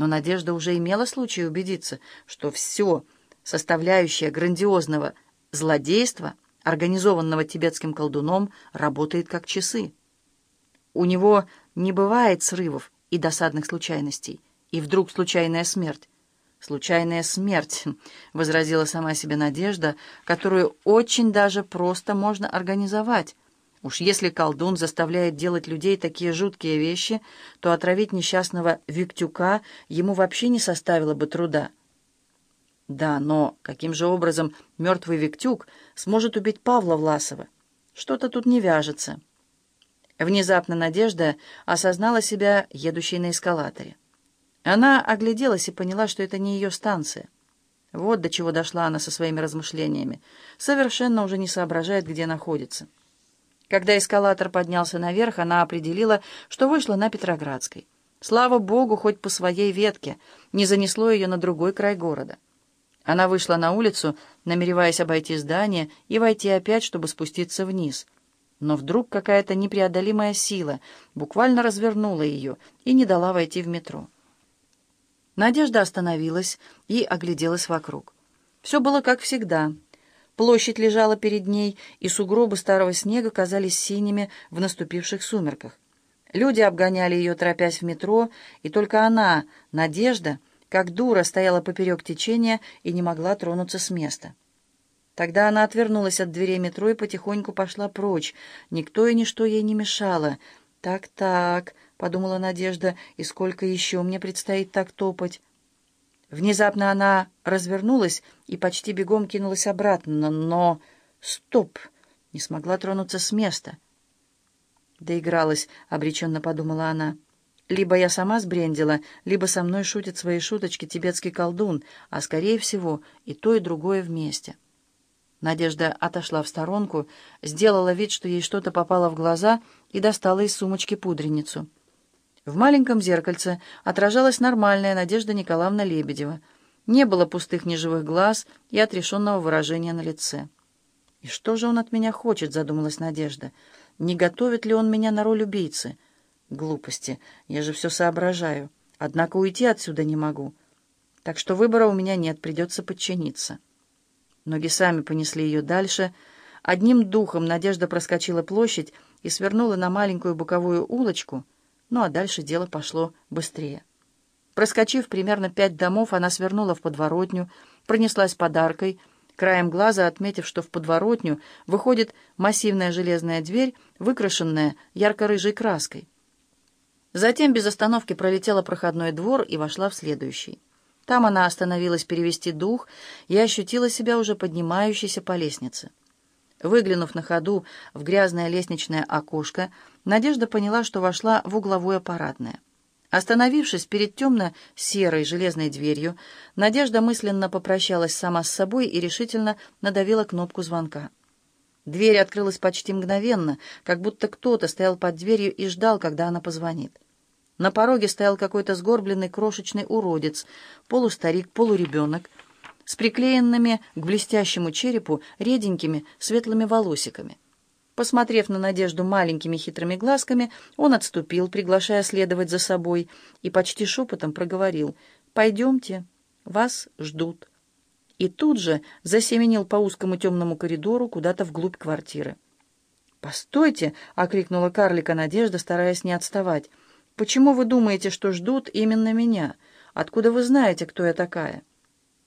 Но Надежда уже имела случай убедиться, что все, составляющее грандиозного злодейства, организованного тибетским колдуном, работает как часы. У него не бывает срывов и досадных случайностей, и вдруг случайная смерть. «Случайная смерть», — возразила сама себе Надежда, которую очень даже просто можно организовать. Уж если колдун заставляет делать людей такие жуткие вещи, то отравить несчастного Виктюка ему вообще не составило бы труда. Да, но каким же образом мертвый Виктюк сможет убить Павла Власова? Что-то тут не вяжется. Внезапно Надежда осознала себя едущей на эскалаторе. Она огляделась и поняла, что это не ее станция. Вот до чего дошла она со своими размышлениями. Совершенно уже не соображает, где находится. Когда эскалатор поднялся наверх, она определила, что вышла на Петроградской. Слава богу, хоть по своей ветке, не занесло ее на другой край города. Она вышла на улицу, намереваясь обойти здание и войти опять, чтобы спуститься вниз. Но вдруг какая-то непреодолимая сила буквально развернула ее и не дала войти в метро. Надежда остановилась и огляделась вокруг. Все было как всегда. Площадь лежала перед ней, и сугробы старого снега казались синими в наступивших сумерках. Люди обгоняли ее, торопясь в метро, и только она, Надежда, как дура, стояла поперек течения и не могла тронуться с места. Тогда она отвернулась от дверей метро и потихоньку пошла прочь. Никто и ничто ей не мешало. «Так-так», подумала Надежда, и сколько еще мне предстоит так топать. Внезапно она развернулась и почти бегом кинулась обратно, но... Стоп! Не смогла тронуться с места. Доигралась, обреченно подумала она. Либо я сама сбрендила, либо со мной шутит свои шуточки тибетский колдун, а, скорее всего, и то, и другое вместе. Надежда отошла в сторонку, сделала вид, что ей что-то попало в глаза, и достала из сумочки пудреницу. В маленьком зеркальце отражалась нормальная Надежда Николаевна Лебедева. Не было пустых неживых глаз и отрешенного выражения на лице. «И что же он от меня хочет?» — задумалась Надежда. «Не готовит ли он меня на роль убийцы?» «Глупости. Я же все соображаю. Однако уйти отсюда не могу. Так что выбора у меня нет, придется подчиниться». Ноги сами понесли ее дальше. Одним духом Надежда проскочила площадь и свернула на маленькую боковую улочку — ну а дальше дело пошло быстрее. Проскочив примерно пять домов, она свернула в подворотню, пронеслась подаркой, краем глаза отметив, что в подворотню выходит массивная железная дверь, выкрашенная ярко-рыжей краской. Затем без остановки пролетела проходной двор и вошла в следующий. Там она остановилась перевести дух и ощутила себя уже поднимающейся по лестнице. Выглянув на ходу в грязное лестничное окошко, Надежда поняла, что вошла в угловое аппаратное. Остановившись перед темно-серой железной дверью, Надежда мысленно попрощалась сама с собой и решительно надавила кнопку звонка. Дверь открылась почти мгновенно, как будто кто-то стоял под дверью и ждал, когда она позвонит. На пороге стоял какой-то сгорбленный крошечный уродец, полустарик, полуребенок, с приклеенными к блестящему черепу реденькими светлыми волосиками. Посмотрев на Надежду маленькими хитрыми глазками, он отступил, приглашая следовать за собой, и почти шепотом проговорил «Пойдемте, вас ждут». И тут же засеменил по узкому темному коридору куда-то вглубь квартиры. «Постойте!» — окрикнула карлика Надежда, стараясь не отставать. «Почему вы думаете, что ждут именно меня? Откуда вы знаете, кто я такая?»